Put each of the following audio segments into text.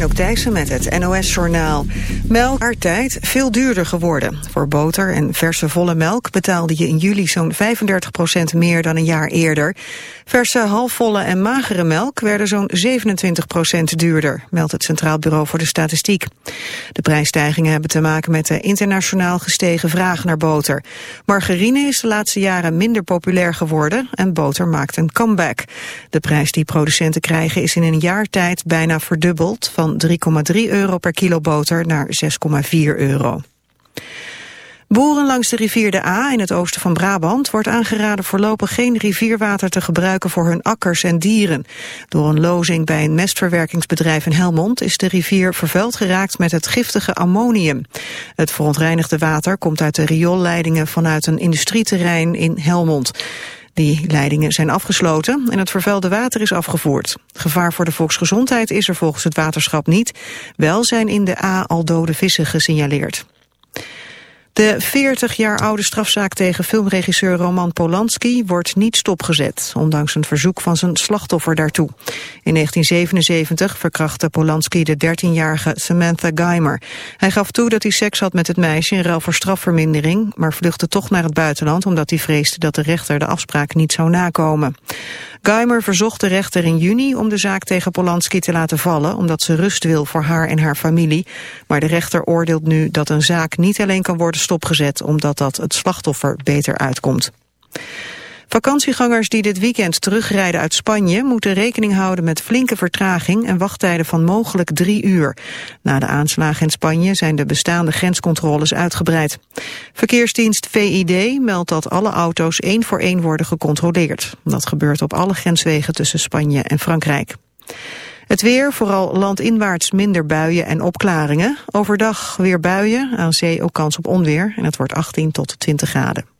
Anouk Thijssen met het NOS-journaal. Melk tijd veel duurder geworden. Voor boter en verse volle melk betaalde je in juli zo'n 35% meer dan een jaar eerder. Verse halfvolle en magere melk werden zo'n 27% duurder, meldt het Centraal Bureau voor de Statistiek. De prijsstijgingen hebben te maken met de internationaal gestegen vraag naar boter. Margarine is de laatste jaren minder populair geworden en boter maakt een comeback. De prijs die producenten krijgen is in een jaar tijd bijna verdubbeld, van 3,3 euro per kilo boter naar 6,4 euro. Boeren langs de rivier de A in het oosten van Brabant wordt aangeraden voorlopig geen rivierwater te gebruiken voor hun akkers en dieren. Door een lozing bij een mestverwerkingsbedrijf in Helmond is de rivier vervuild geraakt met het giftige ammonium. Het verontreinigde water komt uit de rioolleidingen vanuit een industrieterrein in Helmond. Die leidingen zijn afgesloten en het vervuilde water is afgevoerd. Gevaar voor de volksgezondheid is er volgens het waterschap niet. Wel zijn in de A al dode vissen gesignaleerd. De 40 jaar oude strafzaak tegen filmregisseur Roman Polanski wordt niet stopgezet, ondanks een verzoek van zijn slachtoffer daartoe. In 1977 verkrachtte Polanski de 13-jarige Samantha Geimer. Hij gaf toe dat hij seks had met het meisje in ruil voor strafvermindering, maar vluchtte toch naar het buitenland omdat hij vreesde dat de rechter de afspraak niet zou nakomen. Geimer verzocht de rechter in juni om de zaak tegen Polanski te laten vallen, omdat ze rust wil voor haar en haar familie. Maar de rechter oordeelt nu dat een zaak niet alleen kan worden stopgezet, omdat dat het slachtoffer beter uitkomt. Vakantiegangers die dit weekend terugrijden uit Spanje moeten rekening houden met flinke vertraging en wachttijden van mogelijk drie uur. Na de aanslagen in Spanje zijn de bestaande grenscontroles uitgebreid. Verkeersdienst VID meldt dat alle auto's één voor één worden gecontroleerd. Dat gebeurt op alle grenswegen tussen Spanje en Frankrijk. Het weer, vooral landinwaarts minder buien en opklaringen. Overdag weer buien, aan zee ook kans op onweer en het wordt 18 tot 20 graden.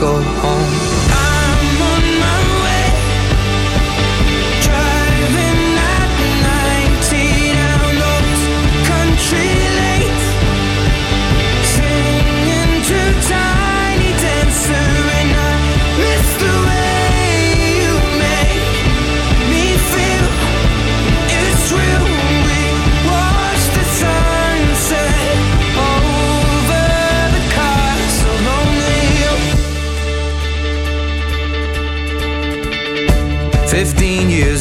go home.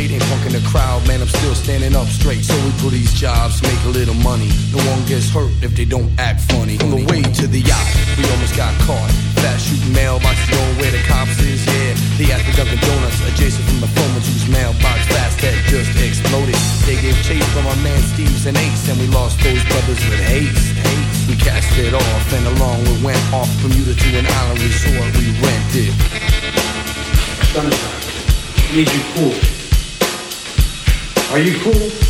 Hesitate and punk in the crowd, man, I'm still standing up straight. So we pull these jobs, make a little money. No one gets hurt if they don't act funny. On the way to the yacht, we almost got caught. Fast shooting mailboxes, going where the cops is, yeah. They at the Dunkin' Donuts, adjacent from the phone Juice mailbox fast that just exploded. They gave chase from our man Steve's and Ace, and we lost those brothers with haste. haste. We cast it off, and along we went off from Utah to an island resort we rented. Sunshine, need you cool. Are you cool?